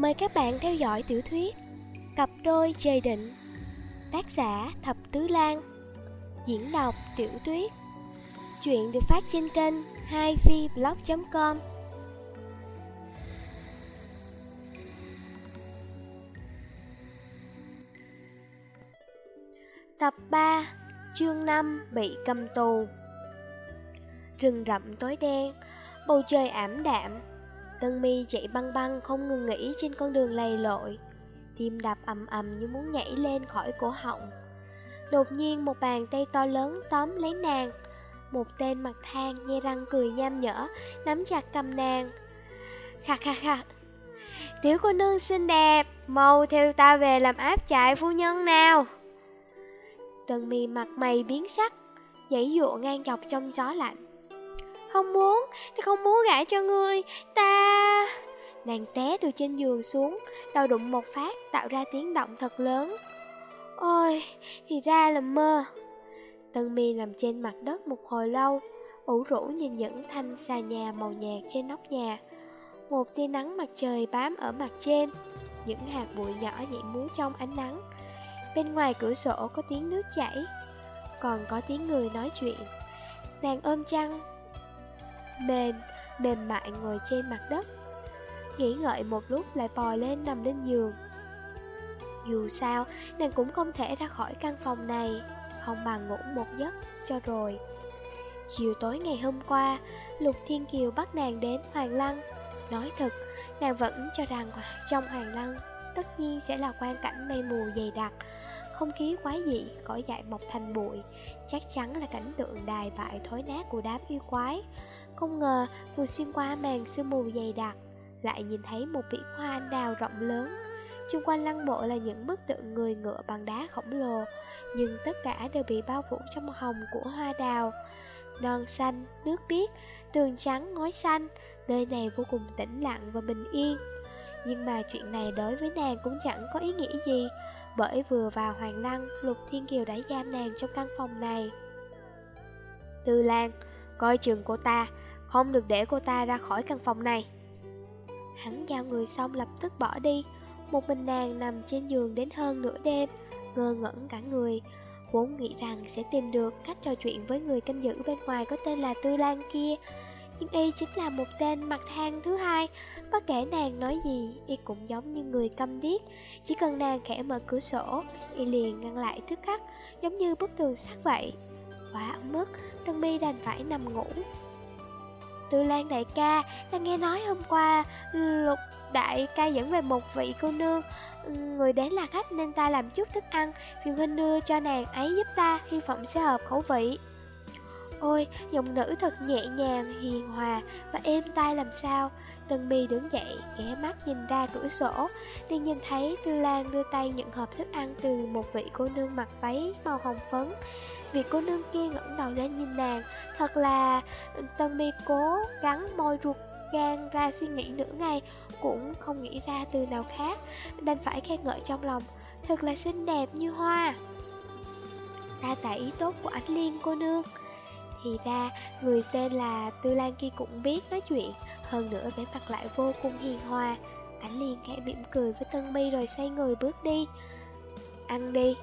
Mời các bạn theo dõi tiểu thuyết Cặp đôi trời định, Tác giả Thập Tứ Lan, Diễn đọc Tiểu Tuyết. Chuyện được phát trên kênh 2vblog.com Tập 3 Chương 5 Bị cầm tù. Rừng rậm tối đen, Bầu trời ảm đạm Tân mi chạy băng băng không ngừng nghỉ trên con đường lầy lội. Tim đập ầm ầm như muốn nhảy lên khỏi cổ họng. Đột nhiên một bàn tay to lớn tóm lấy nàng. Một tên mặt than nhe răng cười nham nhở, Nắm chặt cầm nàng. Khạc khạc khạc Tiểu cô nương xinh đẹp, Mau theo ta về làm áp trại phu nhân nào. Tân mi mặt mày biến sắc giãy dụa ngang dọc trong gió lạnh. Không muốn, ta không muốn gãi cho ngươi. Ta... Nàng té từ trên giường xuống Đầu đụng một phát tạo ra tiếng động thật lớn. Ôi, thì ra là mơ. Tân mi nằm trên mặt đất một hồi lâu ủ rũ nhìn những thanh xà nhà màu nhạt trên nóc nhà. Một tia nắng mặt trời bám ở mặt trên Những hạt bụi nhỏ nhảy múa trong ánh nắng. Bên ngoài cửa sổ có tiếng nước chảy Còn có tiếng người nói chuyện. Nàng ôm chăn Mềm, mềm mại ngồi trên mặt đất. Nghĩ ngợi một lúc lại bò lên nằm lên giường. Dù sao, nàng cũng không thể ra khỏi căn phòng này Không bằng ngủ một giấc cho rồi. Chiều tối ngày hôm qua, Lục Thiên Kiều bắt nàng đến Hoàng Lăng. Nói thật, nàng vẫn cho rằng trong Hoàng Lăng Tất nhiên sẽ là quan cảnh mây mù dày đặc Không khí quái dị, cỏ dại mọc thành bụi Chắc chắn là cảnh tượng đài bại thối nát của đám yêu quái. Không ngờ, vừa xuyên qua màn sương mù dày đặc lại nhìn thấy một biển hoa anh đào rộng lớn. Xung quanh lăng mộ là những bức tượng người ngựa bằng đá khổng lồ, nhưng tất cả đều bị bao phủ trong hồng của hoa đào. Non xanh, nước biếc, tường trắng, ngói xanh, nơi này vô cùng tĩnh lặng và bình yên. Nhưng mà chuyện này đối với nàng cũng chẳng có ý nghĩa gì, bởi vừa vào Hoàng Lăng, Lục Thiên Kiều đã giam nàng trong căn phòng này. Từ làng coi chừng cô ta, không được để cô ta ra khỏi căn phòng này. Hắn giao người xong lập tức bỏ đi Một mình nàng nằm trên giường đến hơn nửa đêm Ngơ ngẩn cả người Vốn nghĩ rằng sẽ tìm được cách trò chuyện với người canh giữ bên ngoài có tên là Tư Lan kia. Nhưng y chính là một tên mặt thang thứ hai Bất kể nàng nói gì, y cũng giống như người câm điếc. Chỉ cần nàng khẽ mở cửa sổ, y liền ngăn lại thức khắc Giống như bức tường sắt vậy. Quá ấm mức, Tân mi đành phải nằm ngủ. Tư Lan đại ca, ta nghe nói hôm qua Lục đại ca dẫn về một vị cô nương Người đến là khách nên ta làm chút thức ăn Phiền huynh đưa cho nàng ấy giúp ta Hy vọng sẽ hợp khẩu vị. Ôi, giọng nữ thật nhẹ nhàng, hiền hòa và êm tai làm sao? Tân mi đứng dậy, ghé mắt nhìn ra cửa sổ. Đi nhìn thấy Tư Lan đưa tay nhận hộp thức ăn từ một vị cô nương mặc váy màu hồng phấn. Vị cô nương kia ngẩng đầu lên nhìn nàng. Thật là Tân mi cố gắng môi ruột gan ra suy nghĩ nửa ngày Cũng không nghĩ ra từ nào khác Đành phải khen ngợi trong lòng. Thật là xinh đẹp như hoa. Ta tại ý tốt của ánh liên cô nương. Thì ra người tên là Tư Lan kia cũng biết nói chuyện. Hơn nữa vẻ mặt lại vô cùng hiền hòa. Ảnh liền khẽ mỉm cười với Tân mi rồi xoay người bước đi. Ăn đi.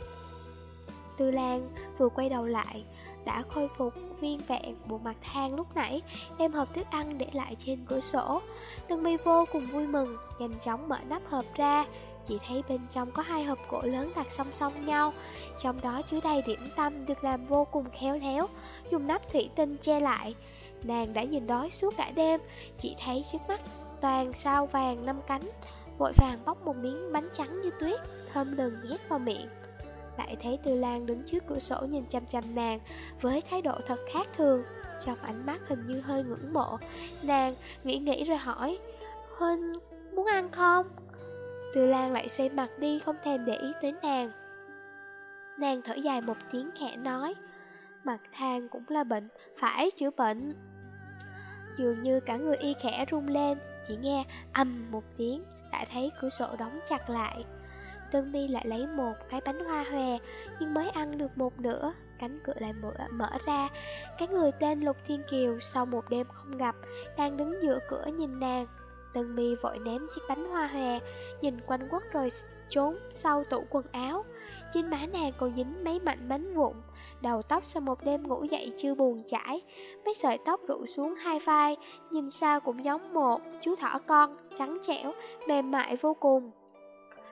Tư Lan vừa quay đầu lại, Đã khôi phục viên vẹn bộ mặt than lúc nãy, Đem hộp thức ăn để lại trên cửa sổ. Tân mi vô cùng vui mừng, Nhanh chóng mở nắp hộp ra. Chỉ thấy bên trong có hai hộp gỗ lớn đặt song song nhau Trong đó chứa đầy điểm tâm được làm vô cùng khéo léo Dùng nắp thủy tinh che lại Nàng đã nhìn đói suốt cả đêm Chỉ thấy trước mắt toàn sao vàng năm cánh Vội vàng bóc một miếng bánh trắng như tuyết Thơm lừng nhét vào miệng lại thấy Tư Lan đứng trước cửa sổ nhìn chăm chăm nàng với thái độ thật khác thường. Trong ánh mắt hình như hơi ngưỡng mộ, nàng nghĩ nghĩ rồi hỏi, Huynh muốn ăn không? Tư Lan lại xoay mặt đi không thèm để ý tới nàng. Nàng thở dài một tiếng khẽ nói, Mặt than cũng là bệnh, phải chữa bệnh. Dường như cả người y khẽ rung lên, chỉ nghe âm một tiếng, đã thấy cửa sổ đóng chặt lại. Tân mi lại lấy một cái bánh hoa hòe Nhưng mới ăn được một nửa Cánh cửa lại mở, mở ra Cái người tên Lục Thiên Kiều Sau một đêm không gặp Đang đứng giữa cửa nhìn nàng Tân mi vội ném chiếc bánh hoa hòe Nhìn quanh quất rồi trốn sau tủ quần áo. Trên má nàng còn dính mấy mảnh bánh vụn Đầu tóc sau một đêm ngủ dậy chưa buồn chải Mấy sợi tóc rụ xuống hai vai Nhìn sao cũng giống một chú thỏ con Trắng trẻo, mềm mại vô cùng.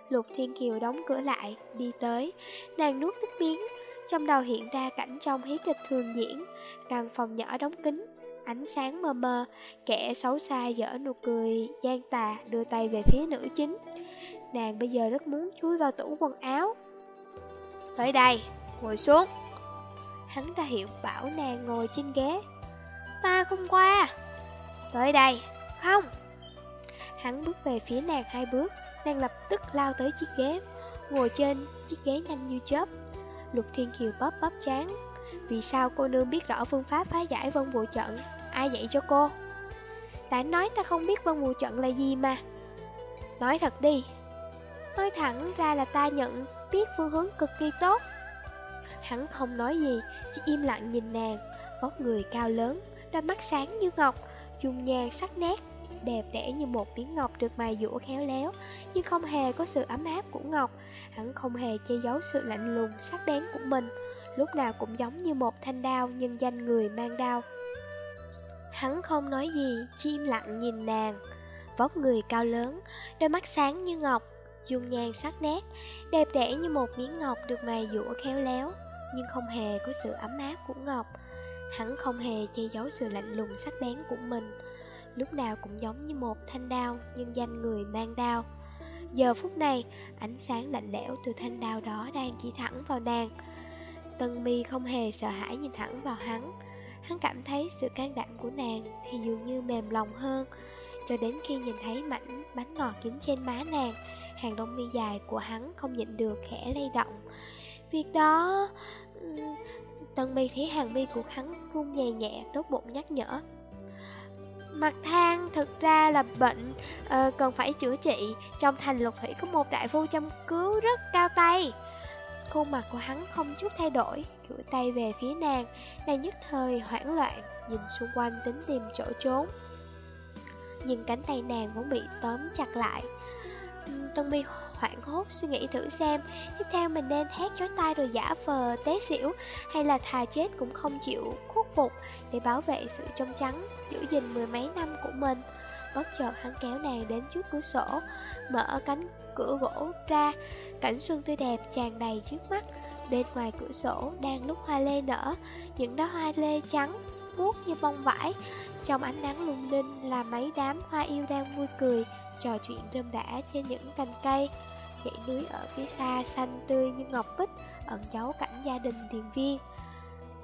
Lục Thiên Kiều đóng cửa lại, đi tới. Nàng nuốt nước miếng Trong đầu hiện ra cảnh trong hí kịch thường diễn. Căn phòng nhỏ đóng kín Ánh sáng mờ mờ Kẻ xấu xa dở nụ cười gian tà đưa tay về phía nữ chính. Nàng bây giờ rất muốn chui vào tủ quần áo. Tới đây, ngồi xuống. Hắn ra hiệu bảo nàng ngồi trên ghế. Ta không qua. Tới đây, không. Hắn bước về phía nàng hai bước Nàng lập tức lao tới chiếc ghế. Ngồi trên chiếc ghế nhanh như chớp. Lục Thiên Kiều bóp bóp chán. Vì sao cô nương biết rõ phương pháp phá giải vân vụ trận? Ai dạy cho cô? Đã nói ta không biết vân mù trận là gì mà. Nói thật đi. Nói thẳng ra là ta nhận biết phương hướng cực kỳ tốt. Hắn không nói gì, chỉ im lặng nhìn nàng Vóc người cao lớn, đôi mắt sáng như ngọc Dung nhan sắc nét Đẹp đẽ như một miếng ngọc được mài dũa khéo léo Nhưng không hề có sự ấm áp của ngọc. Hắn không hề che giấu sự lạnh lùng, sắc bén của mình Lúc nào cũng giống như một thanh đao nhân danh người mang đao. Hắn không nói gì, chỉ im lặng nhìn nàng Vóc người cao lớn, đôi mắt sáng như ngọc dung nhan sắc nét, đẹp đẽ như một miếng ngọc được mài dũa khéo léo, nhưng không hề có sự ấm áp của ngọc. Hắn không hề che giấu sự lạnh lùng sắc bén của mình, lúc nào cũng giống như một thanh đao, nhưng danh người mang đao. Giờ phút này, ánh sáng lạnh lẽo từ thanh đao đó đang chỉ thẳng vào nàng. Tân mi không hề sợ hãi nhìn thẳng vào hắn. Hắn cảm thấy sự can đảm của nàng thì dường như mềm lòng hơn, cho đến khi nhìn thấy mảnh bánh ngọt kín trên má nàng, hàng đông mi dài của hắn không nhịn được khẽ lay động. Việc đó... Tân mi thấy hàng mi của hắn run nhẹ nhẹ tốt bụng nhắc nhở. Mặt than thực ra là bệnh uh, cần phải chữa trị Trong thành lục thủy có một đại phu chăm cứu rất cao tay Khuôn mặt của hắn không chút thay đổi chuỗi tay về phía nàng Nàng nhất thời hoảng loạn, Nhìn xung quanh tính tìm chỗ trốn. Nhưng cánh tay nàng vẫn bị tóm chặt lại. Tân mi hoảng hốt suy nghĩ thử xem, Tiếp theo mình nên thét chói tay rồi giả vờ té xỉu, Hay là thà chết cũng không chịu khuất phục Để bảo vệ sự trong trắng, Giữ gìn mười mấy năm của mình. Bất chợt hắn kéo nàng đến trước cửa sổ, Mở cánh cửa gỗ ra, Cảnh xuân tươi đẹp tràn đầy trước mắt. Bên ngoài cửa sổ đang lúc hoa lê nở. Những đóa hoa lê trắng buốt như bông vải. Trong ánh nắng lung linh là mấy đám hoa yêu đang vui cười trò chuyện rơm rã trên những cành cây. Dãy núi ở phía xa xanh tươi như ngọc bích Ẩn giấu cảnh gia đình thiền viên.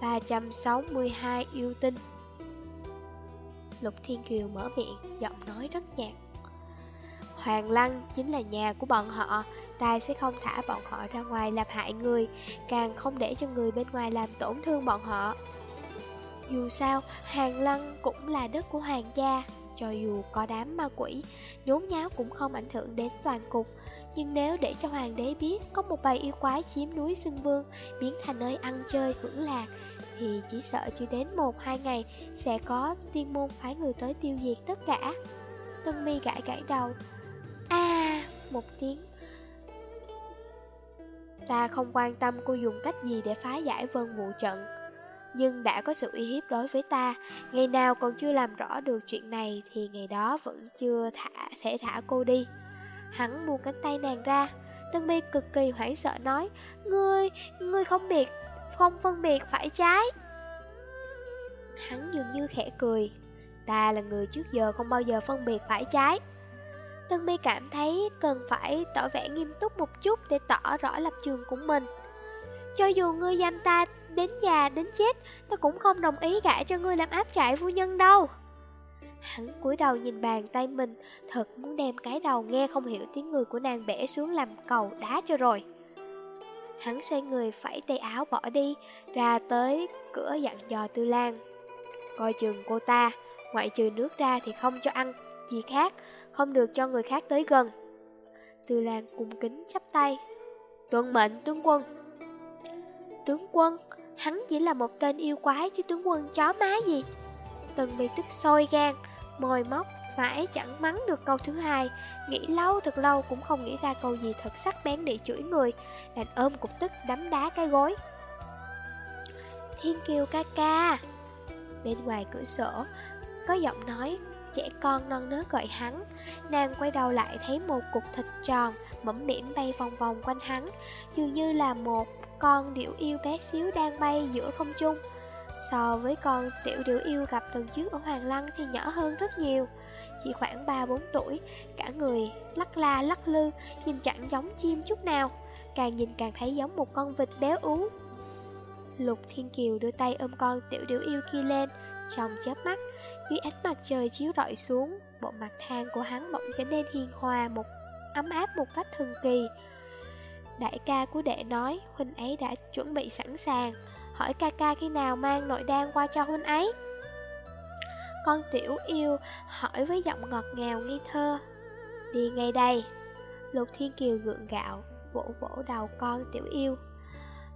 362 yêu tinh. Lục Thiên Kiều mở miệng, giọng nói rất nhạt. Hoàng Lăng chính là nhà của bọn họ Ta sẽ không thả bọn họ ra ngoài làm hại người Càng không để cho người bên ngoài làm tổn thương bọn họ Dù sao, Hoàng Lăng cũng là đất của Hoàng gia cho dù có đám ma quỷ, nhốn nháo cũng không ảnh hưởng đến toàn cục. Nhưng nếu để cho hoàng đế biết có một bầy yêu quái chiếm núi Sưng Vương, biến thành nơi ăn chơi hưởng lạc, thì chỉ sợ chưa đến một hai ngày sẽ có tiên môn phái người tới tiêu diệt tất cả. Tân mi gãi gãi đầu một tiếng. Ta không quan tâm cô dùng cách gì để phá giải vân vụ trận nhưng đã có sự uy hiếp đối với ta. Ngày nào còn chưa làm rõ được chuyện này thì ngày đó vẫn chưa thả, thể thả cô đi. Hắn buông cánh tay nàng ra. Tân mi cực kỳ hoảng sợ nói, Ngươi, ngươi không biệt, không phân biệt phải trái. Hắn dường như khẽ cười, ta là người trước giờ không bao giờ phân biệt phải trái. Tân My cảm thấy cần phải tỏ vẻ nghiêm túc một chút để tỏ rõ lập trường của mình. Cho dù ngươi giam ta đến già đến chết, Ta cũng không đồng ý gả cho ngươi làm áp trại phu nhân đâu. Hắn cúi đầu nhìn bàn tay mình, Thật muốn đem cái đầu nghe không hiểu tiếng người của nàng bẻ xuống làm cầu đá cho rồi. Hắn xoay người phẩy tay áo bỏ đi, Ra tới cửa dặn dò Tư Lan. Coi chừng cô ta, Ngoại trừ nước ra thì không cho ăn gì khác không được cho người khác tới gần. Từ làng cung kính chắp tay. Tuân mệnh tướng quân. Tướng quân, Hắn chỉ là một tên yêu quái chứ tướng quân chó má gì? Tần bị tức sôi gan mòi móc, mãi chẳng mắng được câu thứ hai. Nghĩ lâu thật lâu cũng không nghĩ ra câu gì thật sắc bén để chửi người. Đàn ôm cục tức đấm đá cái gối. Thiên kiều ca ca. Bên ngoài cửa sổ, Có giọng nói Trẻ con non nớt gọi hắn. Nàng quay đầu lại thấy một cục thịt tròn Mẫm mỉm bay vòng vòng quanh hắn, Dường như là một con điểu yêu bé xíu đang bay giữa không trung. So với con tiểu điểu yêu gặp lần trước ở Hoàng Lăng thì nhỏ hơn rất nhiều. Chỉ khoảng 3-4 tuổi, Cả người lắc la lắc lư, Nhìn chẳng giống chim chút nào, Càng nhìn càng thấy giống một con vịt béo ú. Lục Thiên Kiều đưa tay ôm con tiểu điểu yêu kia lên, Trong chớp mắt dưới ánh mặt trời chiếu rọi xuống, Bộ mặt than của hắn bỗng trở nên hiền hòa một, ấm áp một cách thần kỳ. Đại ca của đệ nói Huynh ấy đã chuẩn bị sẵn sàng. Hỏi ca ca khi nào mang nội đan qua cho huynh ấy? Con tiểu yêu hỏi với giọng ngọt ngào nghi thơ. Đi ngay đây. Lục Thiên Kiều gượng gạo, Vỗ vỗ đầu con tiểu yêu.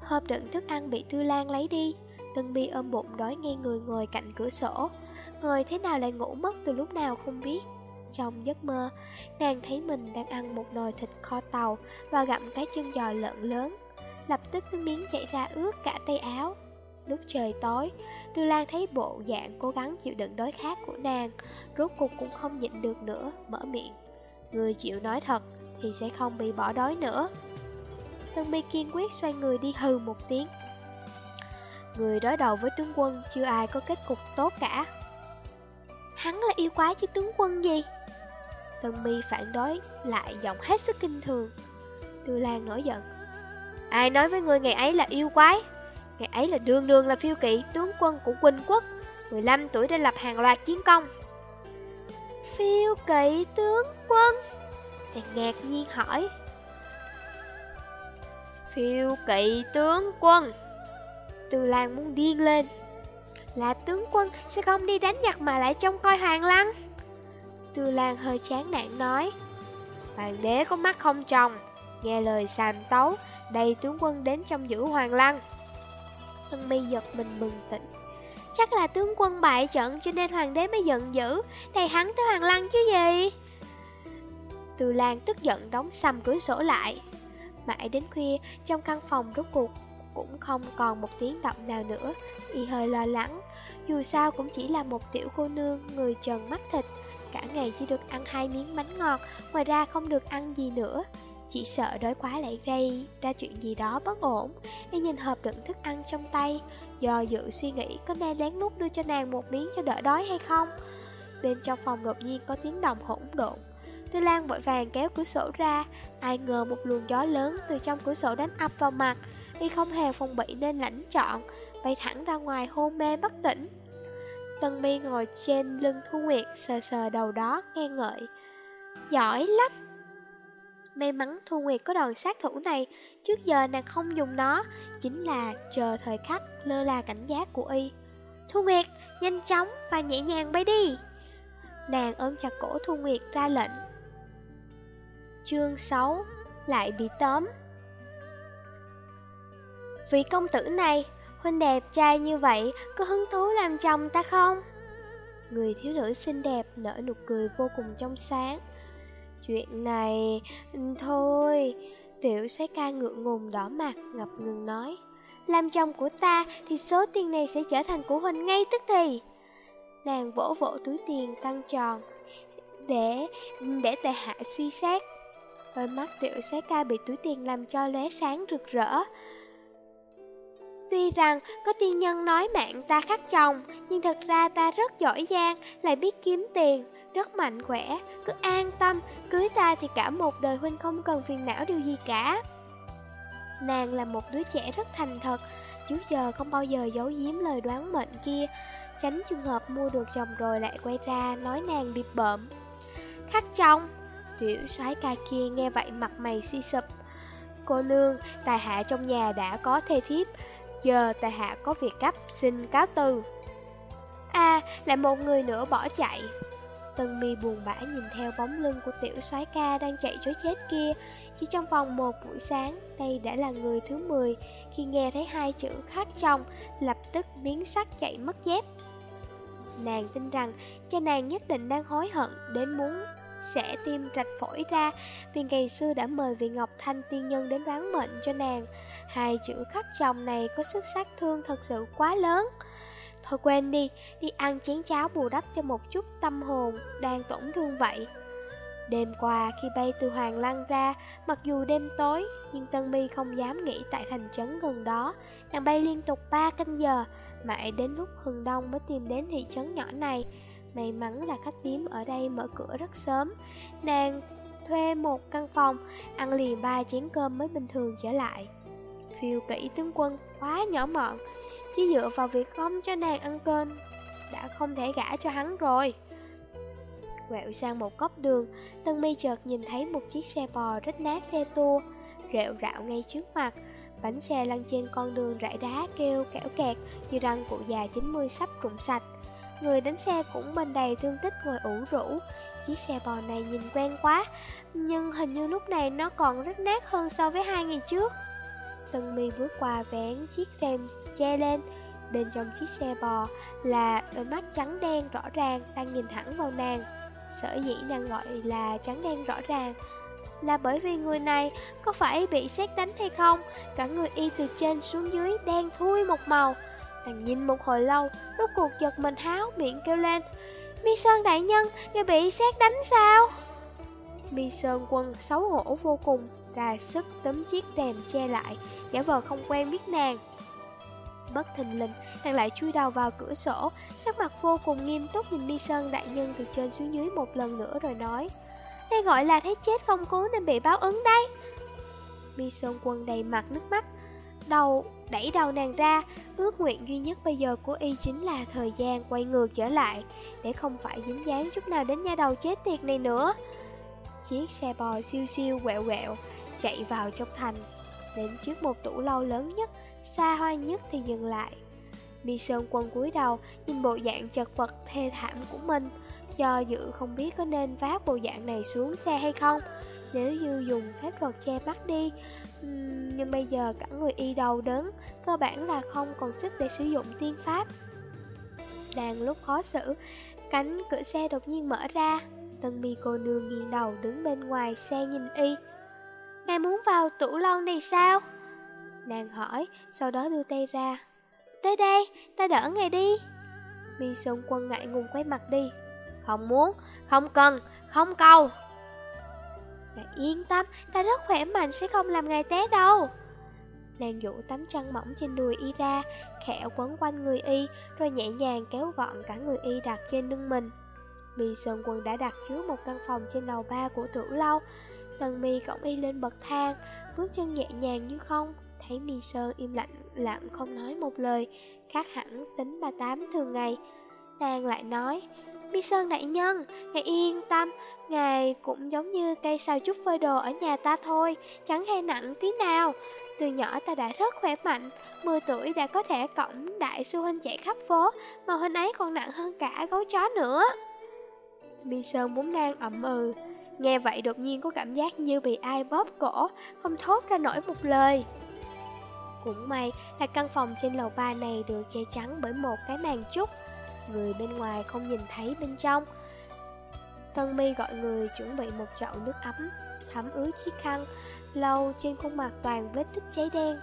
Hộp đựng thức ăn bị Tư Lan lấy đi. Tân Bi ôm bụng đói ngay người ngồi cạnh cửa sổ. Ngồi thế nào lại ngủ mất từ lúc nào không biết. Trong giấc mơ, nàng thấy mình đang ăn một nồi thịt kho tàu Và gặm cái chân giò lợn lớn. Lập tức nước miếng chảy ra ướt cả tay áo. Lúc trời tối, Tư Lan thấy bộ dạng cố gắng chịu đựng đói khát của nàng Rốt cuộc cũng không nhịn được nữa, mở miệng. Người chịu nói thật thì sẽ không bị bỏ đói nữa. Tân mi kiên quyết xoay người đi hừ một tiếng. Người đối đầu với tướng quân chưa ai có kết cục tốt cả. Hắn là yêu quái chứ tướng quân gì? Tân mi phản đối, lại giọng hết sức kinh thường. Tư Lan nổi giận. Ai nói với người ngày ấy là yêu quái? Ngày ấy là đương đương là phiêu kỵ, tướng quân của Quỳnh Quốc. 15 tuổi đã lập hàng loạt chiến công. Phiêu kỵ tướng quân? Chàng ngạc nhiên hỏi. Phiêu kỵ tướng quân. Từ Lan muốn điên lên. Là tướng quân sẽ không đi đánh giặc mà lại trông coi hoàng lăng. Tư Lan hơi chán nản nói. Hoàng đế có mắt không trồng Nghe lời sàm tấu, Đây tướng quân đến trong giữ hoàng lăng. Tân mi giật mình bừng tỉnh. Chắc là tướng quân bại trận cho nên hoàng đế mới giận dữ, Thầy hắn tới hoàng lăng chứ gì? Tư Lan tức giận đóng sầm cửa sổ lại. Mãi đến khuya, trong căn phòng rốt cuộc cũng không còn một tiếng động nào nữa. Y hơi lo lắng. Dù sao cũng chỉ là một tiểu cô nương, Người trần mắt thịt. Cả ngày chỉ được ăn hai miếng bánh ngọt, Ngoài ra không được ăn gì nữa. Chỉ sợ đói quá lại gây ra chuyện gì đó bất ổn. Y nhìn hộp đựng thức ăn trong tay, Do dự suy nghĩ có nên lén lút đưa cho nàng một miếng cho đỡ đói hay không. Bên trong phòng đột nhiên có tiếng động hỗn độn. Tư Lan vội vàng kéo cửa sổ ra, Ai ngờ một luồng gió lớn từ trong cửa sổ đánh ập vào mặt. Y không hề phòng bị nên lãnh chọn, Bay thẳng ra ngoài hôn mê bất tỉnh. Tân mi ngồi trên lưng Thu Nguyệt, Sờ sờ đầu đó, nghe ngợi. Giỏi lắm! May mắn Thu Nguyệt có đòn sát thủ này, Trước giờ nàng không dùng nó, Chính là chờ thời khắc lơ là cảnh giác của y. Thu Nguyệt, nhanh chóng và nhẹ nhàng bay đi! Nàng ôm chặt cổ Thu Nguyệt ra lệnh. Chương 6 Lại bị tóm. Vị công tử này, Huynh đẹp trai như vậy, Có hứng thú làm chồng ta không? Người thiếu nữ xinh đẹp nở nụ cười vô cùng trong sáng. Chuyện này... thôi... Tiểu soái ca ngượng ngùng đỏ mặt, ngập ngừng nói. Làm chồng của ta thì số tiền này sẽ trở thành của Huynh ngay tức thì. Nàng vỗ vỗ túi tiền căng tròn, Để... để tệ hạ suy xét. Đôi mắt tiểu soái ca bị túi tiền làm cho lóe sáng rực rỡ. Tuy rằng có tiên nhân nói mạng ta khắc chồng Nhưng thật ra ta rất giỏi giang Lại biết kiếm tiền rất mạnh khỏe, cứ an tâm, cưới ta thì cả một đời huynh không cần phiền não điều gì cả. Nàng là một đứa trẻ rất thành thật, trước giờ không bao giờ giấu giếm lời đoán mệnh kia, tránh trường hợp mua được chồng rồi lại quay ra nói nàng bị bợm. Khắc chồng, tiểu soái ca kia nghe vậy mặt mày suy sụp. Cô nương, tài hạ trong nhà đã có thê thiếp, giờ tài hạ có việc cấp, xin cáo từ. À, lại một người nữa bỏ chạy. Tân mi buồn bã nhìn theo bóng lưng của tiểu soái ca đang chạy trối chết kia Chỉ trong vòng một buổi sáng, đây đã là người thứ 10 Khi nghe thấy hai chữ khát trong, lập tức biến sắc chạy mất dép Nàng tin rằng cha nàng nhất định đang hối hận đến muốn sẽ tim rạch phổi ra vì ngày xưa đã mời vị Ngọc Thanh tiên nhân đến đoán mệnh cho nàng. Hai chữ khắc chồng này có sức sát thương thật sự quá lớn. Thôi quên đi, đi ăn chén cháo bù đắp cho một chút tâm hồn đang tổn thương vậy. Đêm qua khi bay từ Hoàng Lăng ra, mặc dù đêm tối, nhưng Tân my không dám nghỉ tại thành trấn gần đó. Nàng bay liên tục 3 canh giờ, mãi đến lúc hừng đông mới tìm đến thị trấn nhỏ này. May mắn là khách điếm ở đây mở cửa rất sớm. Nàng thuê một căn phòng, ăn liền ba chén cơm mới bình thường trở lại. Phiêu kỹ tướng quân quá nhỏ mọn, chỉ dựa vào việc không cho nàng ăn cơm đã không thể gả cho hắn rồi. Quẹo sang một góc đường, Tân mi chợt nhìn thấy một chiếc xe bò rất nát xe tua, rệu rạo ngay trước mặt. Bánh xe lăn trên con đường rải đá kêu kẽo kẹt như răng cụ già 90 sắp rụng sạch. Người đánh xe cũng bên đầy thương tích ngồi ủ rũ. Chiếc xe bò này nhìn quen quá, nhưng hình như lúc này nó còn rất nát hơn so với hai ngày trước. Tân mi bước qua vén chiếc rèm che lên, Bên trong chiếc xe bò là đôi mắt trắng đen rõ ràng đang nhìn thẳng vào nàng. Sở dĩ nàng gọi là trắng đen rõ ràng Là bởi vì người này có phải bị xét đánh hay không? Cả người y từ trên xuống dưới đen thui một màu. Nàng nhìn một hồi lâu Rốt cuộc giật mình háo miệng kêu lên Mi Sơn đại nhân Người bị xét đánh sao? Mi Sơn quân xấu hổ vô cùng. Ra sức tấm chiếc rèm che lại Giả vờ không quen biết nàng. Bất thình lình, nàng lại chui đầu vào cửa sổ, sắc mặt vô cùng nghiêm túc nhìn Mi Sơn đại nhân từ trên xuống dưới một lần nữa rồi nói Đây gọi là thấy chết không cứu nên bị báo ứng đấy. Mi Sơn quân đầy mặt nước mắt Đầu, đẩy đầu nàng ra Ước nguyện duy nhất bây giờ của y chính là thời gian quay ngược trở lại Để không phải dính dáng chút nào đến nhà đầu chết tiệt này nữa. Chiếc xe bò siêu siêu quẹo quẹo Chạy vào trong thành Đến trước một tủ lâu lớn nhất xa hoa nhất thì dừng lại. Mi Sơn Quân cúi đầu, nhìn bộ dạng chật vật thê thảm của mình, do dự không biết có nên vác bộ dạng này xuống xe hay không. Nếu như dùng phép thuật che mắt đi, nhưng bây giờ cả người y đầu đớn, cơ bản là không còn sức để sử dụng tiên pháp. Đang lúc khó xử, cánh cửa xe đột nhiên mở ra, Tân mi cô nương nghiêng đầu đứng bên ngoài xe nhìn y. Ngài muốn vào tủ lâu này sao? Nàng hỏi, sau đó đưa tay ra. Tới đây, ta đỡ ngài đi. Mi Sơn Quân ngại ngùng quay mặt đi. Không muốn, không cần, không cầu. Ngài yên tâm, ta rất khỏe mạnh sẽ không làm ngài té đâu. Nàng dụ tấm chăn mỏng trên đùi y ra Khẽ quấn quanh người y Rồi nhẹ nhàng kéo gọn cả người y đặt trên lưng mình. Mi Sơn Quân đã đặt chứa một căn phòng trên lầu ba của tử lâu Tần mi cõng y lên bậc thang Bước chân nhẹ nhàng như không. Thấy Mi Sơ im lặng lặng không nói một lời Khác hẳn tính bà Tám thường ngày. Nàng lại nói Mi Sơn đại nhân, ngài yên tâm Ngài cũng giống như cây sao trúc phơi đồ ở nhà ta thôi Chẳng hề nặng tí nào. Từ nhỏ ta đã rất khỏe mạnh 10 tuổi đã có thể cõng đại sư huynh chạy khắp phố Mà huynh ấy còn nặng hơn cả gấu chó nữa. Mi Sơn muốn nàng ẩm ừ Nghe vậy đột nhiên có cảm giác như bị ai bóp cổ Không thốt ra nổi một lời. Cũng may là căn phòng trên lầu ba này được che chắn bởi một cái màn trúc Người bên ngoài không nhìn thấy bên trong. Tân mi gọi người chuẩn bị một chậu nước ấm Thấm ướt chiếc khăn Lâu trên khuôn mặt toàn vết tích cháy đen.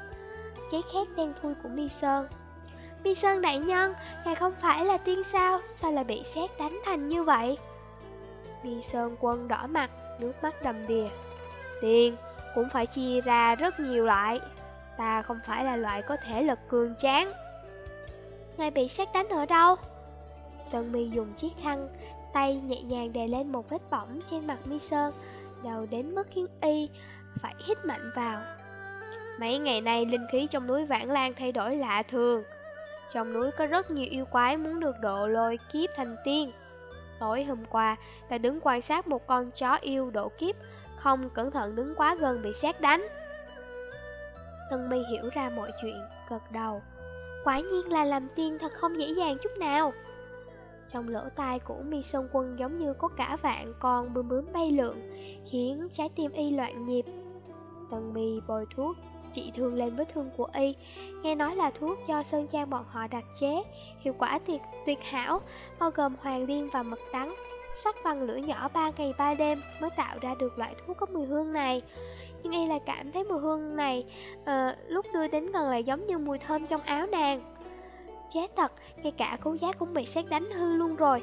Cháy khét đen thui của mi sơn. Mi Sơn đại nhân, ngài không phải là tiên sao, sao lại bị xét đánh thành như vậy? Mi Sơn quân đỏ mặt, nước mắt đầm đìa. Tiền cũng phải chia ra rất nhiều loại. Ta không phải là loại có thể lực cường tráng Ngài bị xét đánh ở đâu? Tân mi dùng chiếc khăn Tay nhẹ nhàng đè lên một vết bỏng trên mặt mi sơn Đầu đến mức khiến y Phải hít mạnh vào Mấy ngày nay linh khí trong núi Vãn Lan thay đổi lạ thường Trong núi có rất nhiều yêu quái muốn được độ lôi kiếp thành tiên Tối hôm qua đã đứng quan sát một con chó yêu độ kiếp Không cẩn thận đứng quá gần bị xét đánh. Tân mi hiểu ra mọi chuyện, gật đầu. Quả nhiên là làm tiên thật không dễ dàng chút nào. Trong lỗ tai của mi sông quân giống như có cả vạn con bướm bướm bay lượn Khiến trái tim y loạn nhịp. Tân mi bồi thuốc trị thương lên vết thương của y. Nghe nói là thuốc do Sơn Trang bọn họ đặc chế Hiệu quả tuyệt, tuyệt hảo Bao gồm hoàng liên và mật đắng Sắc bằng lửa nhỏ 3 ngày 3 đêm Mới tạo ra được loại thuốc có mùi hương này. Nhưng y lại cảm thấy mùi hương này uh, Lúc đưa đến gần lại giống như mùi thơm trong áo nàng. Chết thật, ngay cả cứu giác cũng bị xét đánh hư luôn rồi.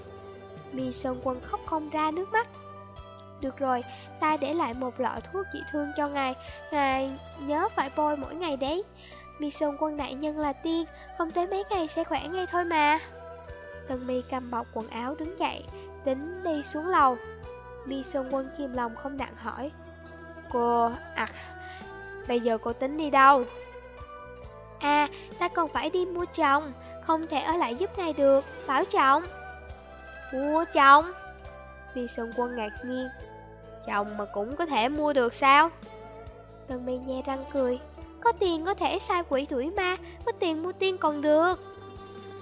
Mi Sơn Quân khóc không ra nước mắt. Được rồi, ta để lại một lọ thuốc trị thương cho ngài. Ngài nhớ phải bôi mỗi ngày đấy. Mi Sơn Quân đại nhân là tiên Không tới mấy ngày sẽ khỏe ngay thôi mà. Tân Mi cầm bọc quần áo đứng dậy Tính đi xuống lầu. Mi Sơn Quân kìm lòng không nặng hỏi. Cô... à... Bây giờ cô tính đi đâu? À, ta còn phải đi mua chồng Không thể ở lại giúp ngài được Bảo trọng. Mua chồng? Mi Sơn Quân ngạc nhiên. Chồng mà cũng có thể mua được sao? Tân mi nhe răng cười. Có tiền có thể sai quỷ đuổi ma Có tiền mua tiên còn được.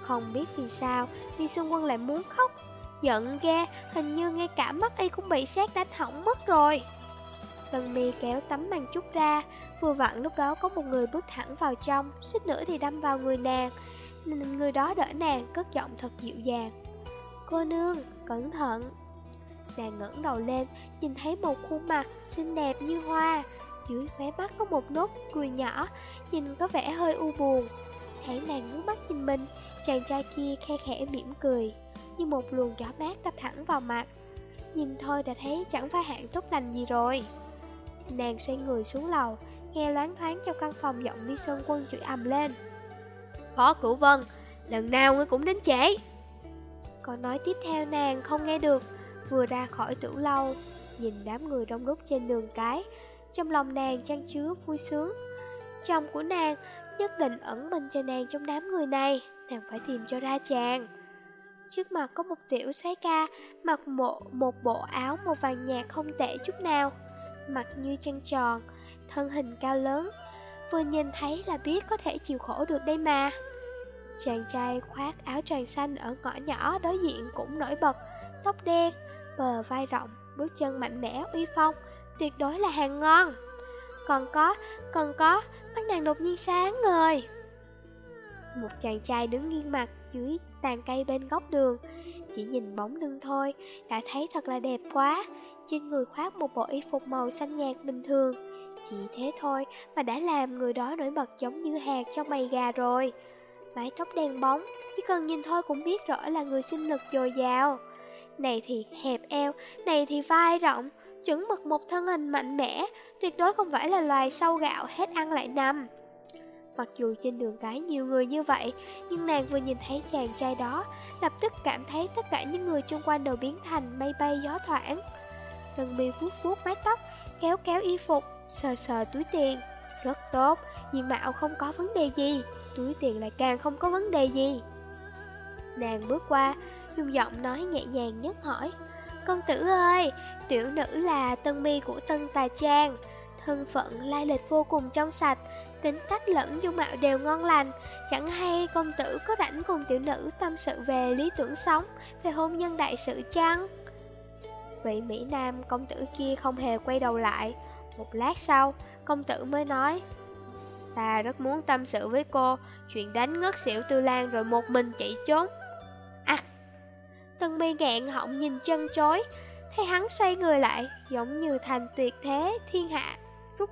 Không biết vì sao Vi Sơn Quân lại muốn khóc. Giận ghê Hình như ngay cả mắt y cũng bị xét đánh hỏng mất rồi. Tân mi kéo tấm màn trúc ra. Vừa vặn lúc đó có một người bước thẳng vào trong Xích nữa thì đâm vào người nàng. Người đó đỡ nàng cất giọng thật dịu dàng. Cô nương, cẩn thận Nàng ngẩng đầu lên Nhìn thấy một khuôn mặt xinh đẹp như hoa. Dưới khóe mắt có một nốt cười nhỏ Nhìn có vẻ hơi u buồn. Thấy nàng ngước mắt nhìn mình Chàng trai kia khe khẽ mỉm cười Như một luồng gió mát đập thẳng vào mặt. Nhìn thôi đã thấy chẳng phải hạng tốt lành gì rồi. Nàng xoay người xuống lầu Nghe loáng thoáng trong căn phòng giọng đi sơn quân chửi ầm lên. Phó Cửu Vân Lần nào ngươi cũng đến trễ. Còn nói tiếp theo nàng không nghe được Vừa ra khỏi tử lâu Nhìn đám người đông đúc trên đường cái. Trong lòng nàng trang chứa vui sướng. Chồng của nàng nhất định ẩn mình cho nàng trong đám người này Nàng phải tìm cho ra chàng. Trước mặt có một tiểu xoáy ca Mặc mộ, một bộ áo màu vàng nhạt không tệ chút nào Mặt như trăng tròn Thân hình cao lớn Vừa nhìn thấy là biết có thể chịu khổ được đây mà. Chàng trai khoác áo tràng xanh ở ngõ nhỏ đối diện cũng nổi bật Tóc đen, bờ vai rộng, bước chân mạnh mẽ uy phong Tuyệt đối là hàng ngon. Còn có, còn có, mắt nàng đột nhiên sáng ngời. Một chàng trai đứng nghiêng mặt dưới tàn cây bên góc đường Chỉ nhìn bóng lưng thôi, đã thấy thật là đẹp quá. Trên người khoác một bộ y phục màu xanh nhạt bình thường. Chỉ thế thôi mà đã làm người đó nổi bật giống như hạt trong mày gà rồi. Mái tóc đen bóng, chỉ cần nhìn thôi cũng biết rõ là người sinh lực dồi dào. Này thì hẹp eo, này thì vai rộng Chuẩn mực một thân hình mạnh mẽ Tuyệt đối không phải là loài sâu gạo hết ăn lại nằm. Mặc dù trên đường cái nhiều người như vậy Nhưng nàng vừa nhìn thấy chàng trai đó Lập tức cảm thấy tất cả những người xung quanh đều biến thành mây bay gió thoảng. Tần mi vuốt vuốt mái tóc Kéo kéo y phục Sờ sờ túi tiền. Rất tốt Diện mạo không có vấn đề gì Túi tiền lại càng không có vấn đề gì. Nàng bước qua Dùng giọng nói nhẹ nhàng nhất hỏi. Công tử ơi, Tiểu nữ là tân mi của tân tà trang. Thân phận lai lịch vô cùng trong sạch, Tính cách lẫn dung mạo đều ngon lành. Chẳng hay công tử có rảnh cùng tiểu nữ tâm sự về lý tưởng sống, Về hôn nhân đại sự chăng? Vị Mỹ Nam công tử kia không hề quay đầu lại. Một lát sau, công tử mới nói, Ta rất muốn tâm sự với cô, Chuyện đánh ngất xỉu tư lan rồi một mình chạy trốn. À Tân mi ngạn họng nhìn chân chối Thấy hắn xoay người lại Giống như thành tuyệt thế thiên hạ Rút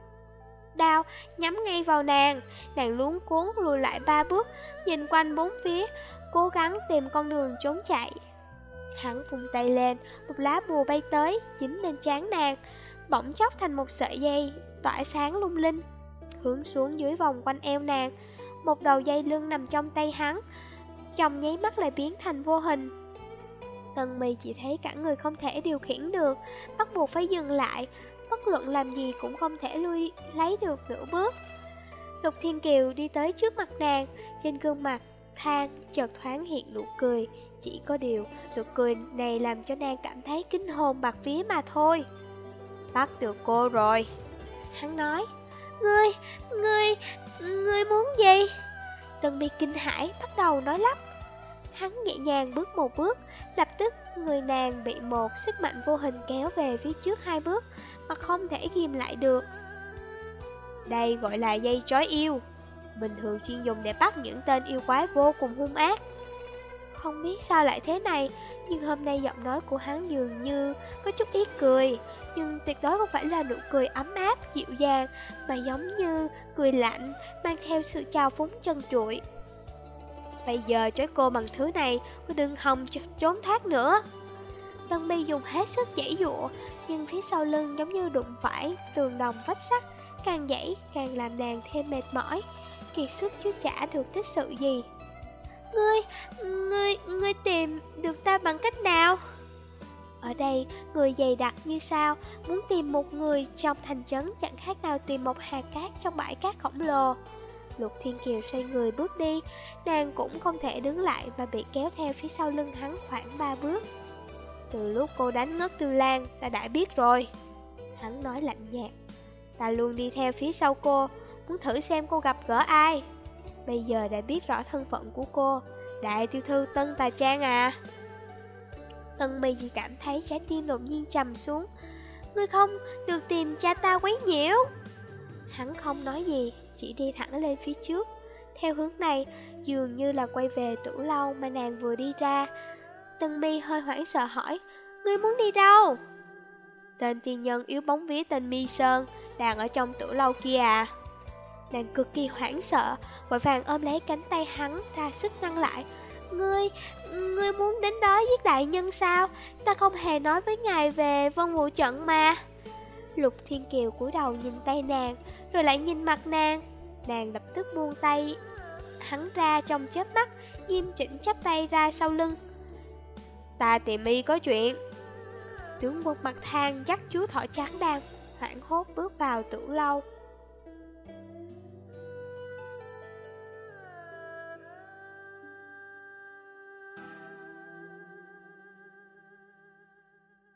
đao nhắm ngay vào nàng Nàng luống cuốn lùi lại ba bước Nhìn quanh bốn phía Cố gắng tìm con đường trốn chạy Hắn vùng tay lên Một lá bùa bay tới Dính lên trán nàng Bỗng chốc thành một sợi dây Tỏa sáng lung linh hướng xuống dưới vòng quanh eo nàng. Một đầu dây lưng nằm trong tay hắn, chồng nháy mắt lại biến thành vô hình. Tần mì chỉ thấy cả người không thể điều khiển được, bắt buộc phải dừng lại, bất luận làm gì cũng không thể lui lấy được nửa bước. Lục Thiên Kiều đi tới trước mặt nàng, trên gương mặt than chợt thoáng hiện nụ cười, chỉ có điều nụ cười này làm cho nàng cảm thấy kinh hồn bạc vía mà thôi. Bắt được cô rồi, hắn nói. Ngươi, ngươi, ngươi muốn gì? Tân mi kinh hãi bắt đầu nói lắp Hắn nhẹ nhàng bước một bước Lập tức người nàng bị một sức mạnh vô hình kéo về phía trước hai bước Mà không thể ghim lại được. Đây gọi là dây trói yêu. Bình thường chuyên dùng để bắt những tên yêu quái vô cùng hung ác. Không biết sao lại thế này Nhưng hôm nay giọng nói của hắn dường như có chút ít cười Nhưng tuyệt đối không phải là nụ cười ấm áp, dịu dàng Mà giống như cười lạnh, mang theo sự trào phúng chân trụi. Bây giờ trói cô bằng thứ này, cô đừng hòng trốn thoát nữa. Tân mi dùng hết sức dãy dụa Nhưng phía sau lưng giống như đụng phải tường đồng vách sắt Càng dãy càng làm nàng thêm mệt mỏi. Kiệt sức chứ chả được tích sự gì. Ngươi, ngươi, ngươi tìm được ta bằng cách nào? Ở đây, người dày đặc như sao Muốn tìm một người trong thành trấn Chẳng khác nào tìm một hạt cát trong bãi cát khổng lồ. Lục Thiên Kiều xoay người bước đi. Nàng cũng không thể đứng lại Và bị kéo theo phía sau lưng hắn khoảng 3 bước. Từ lúc cô đánh ngất Tư Lan Ta đã biết rồi. Hắn nói lạnh nhạt. Ta luôn đi theo phía sau cô, Muốn thử xem cô gặp gỡ ai. Bây giờ đã biết rõ thân phận của cô. Đại tiêu thư Tân Tà Trang à. Tân mi chỉ cảm thấy trái tim đột nhiên trầm xuống. Ngươi không được tìm cha ta quấy nhiễu. Hắn không nói gì. Chỉ đi thẳng lên phía trước. Theo hướng này Dường như là quay về tủ lâu mà nàng vừa đi ra. Tân mi hơi hoảng sợ hỏi Ngươi muốn đi đâu? Tên tiên nhân yếu bóng vía tên Mi Sơn Đang ở trong tủ lâu kia à. Nàng cực kỳ hoảng sợ Vội vàng ôm lấy cánh tay hắn ra sức ngăn lại. Ngươi, ngươi muốn đến đó giết đại nhân sao? Ta không hề nói với ngài về vân vụ trận mà. Lục Thiên Kiều cúi đầu nhìn tay nàng, Rồi lại nhìn mặt nàng. Nàng lập tức buông tay Hắn ra trong chớp mắt, Nghiêm chỉnh chắp tay ra sau lưng. Ta tìm mi có chuyện. Tướng một mặt than dắt chú thỏ trắng đang Hoảng hốt bước vào tủ lâu.